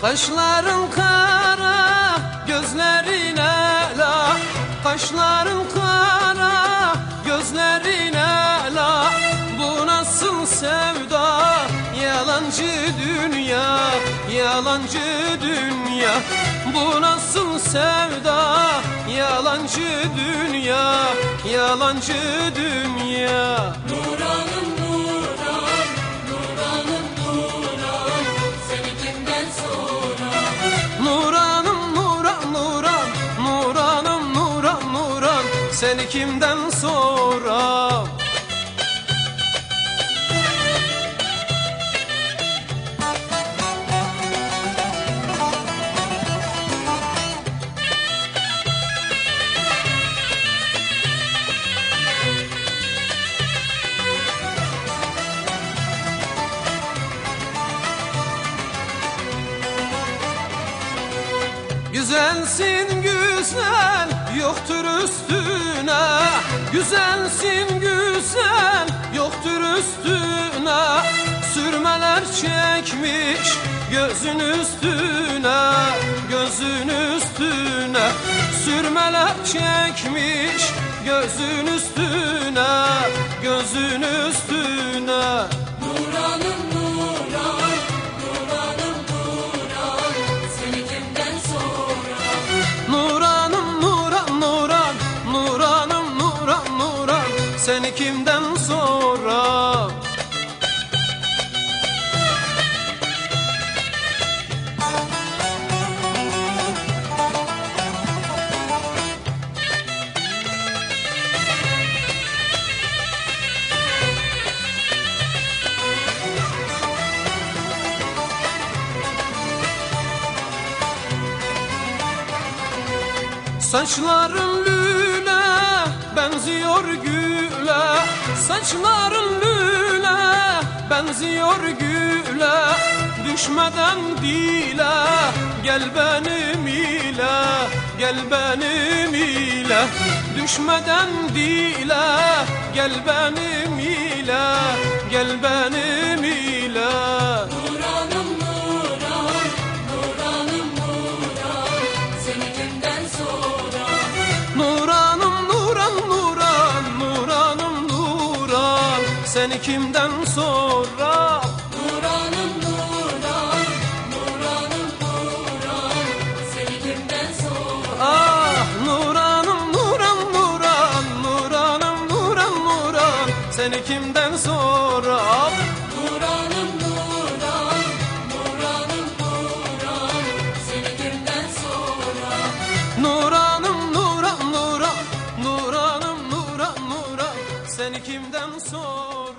Kaşların kara, gözlerin ela. Kaşların kara, gözlerin ela. Bu nasıl sevda, yalancı dünya Yalancı dünya. Bu nasıl sevda, yalancı dünya Yalancı dünya. Nuranım Seni kimden sonra Güzelsin güzel yoktur üstüne Güzelsin güzel. Yoktur üstüne Sürmeler çekmiş gözün üstüne Gözün üstüne. Sürmeler çekmiş gözün üstüne Seni kimden sonra? Saçların Saçların lüle benziyor güle. Düşmeden dile gel benim ile Gel benim ile. Düşmeden dile gel benim ile Gel benim ile seni kimden sonra? Nuranım Nuran Nuranım Nuran seni kimden sonra? Ah Nuranım Nuran Nuran Nuranım Nuran Nuran seni kimden sonra? Nuranım Nuran Nuranım Nuran seni kimden sonra? Nuranım Nuran Nuran. Nuranım Nuran Nuran. Seni kimden sonra?